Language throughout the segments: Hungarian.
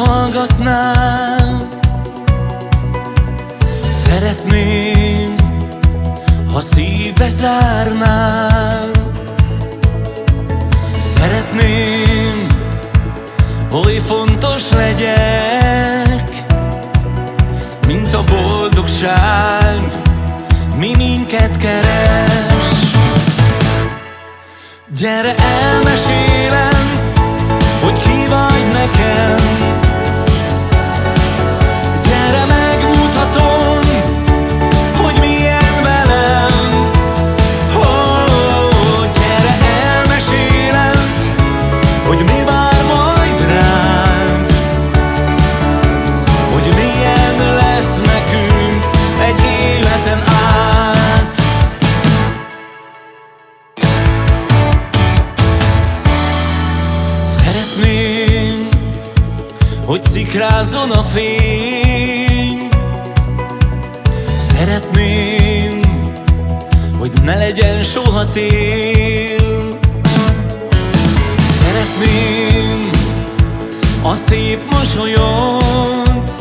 meghallgatnám Szeretném, ha szívbe zárnám. Szeretném, oly fontos legyek Mint a boldogság, mi minket keres. Gyere, elmesélem, hogy ki vagy nekem. hogy szikrázon a fény. Szeretném, hogy ne legyen soha tél. Szeretném a szép mosolyod.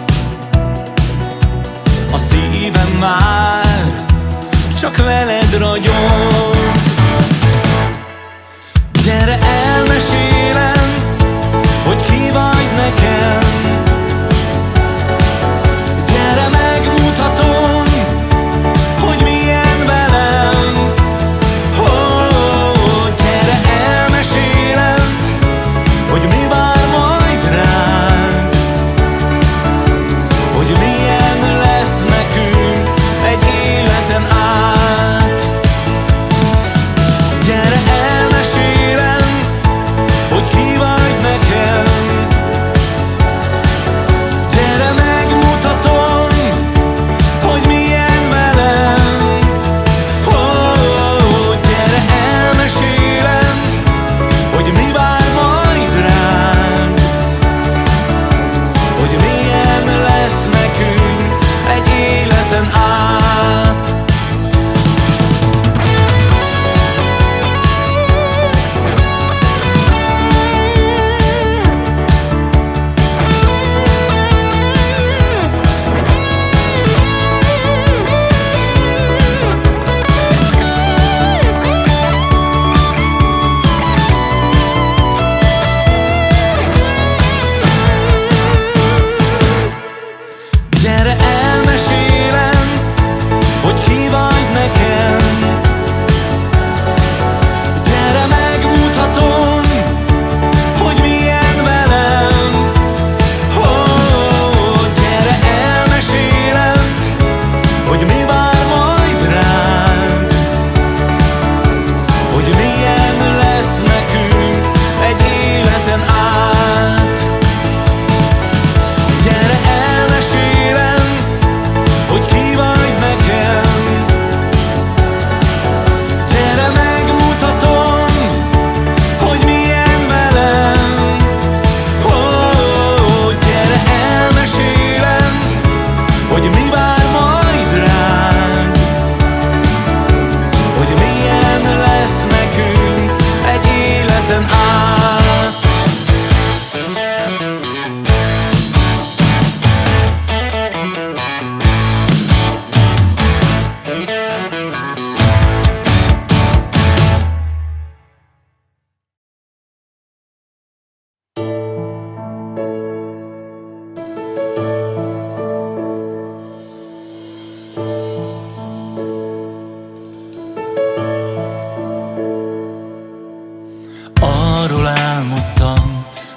A szívem már csak vele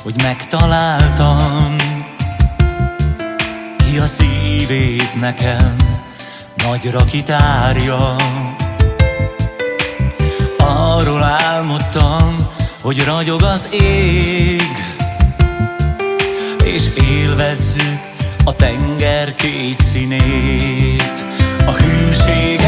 hogy megtaláltam. Ki a szívét nekem, nagyra kitárja. Arról álmodtam, hogy ragyog az ég És élvezzük a tenger kék színét. A hűség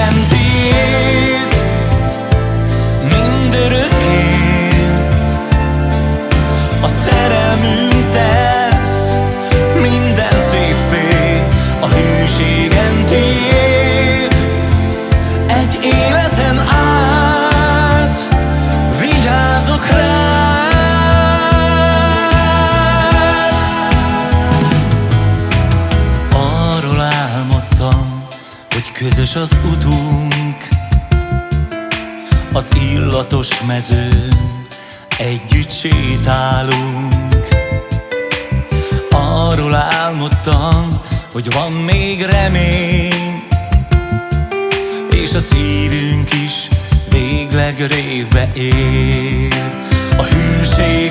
az utunk Az illatos mezőn együtt sétálunk. Arról álmodtam, hogy van még remény És a szívünk is végleg révbe ér. A hűsége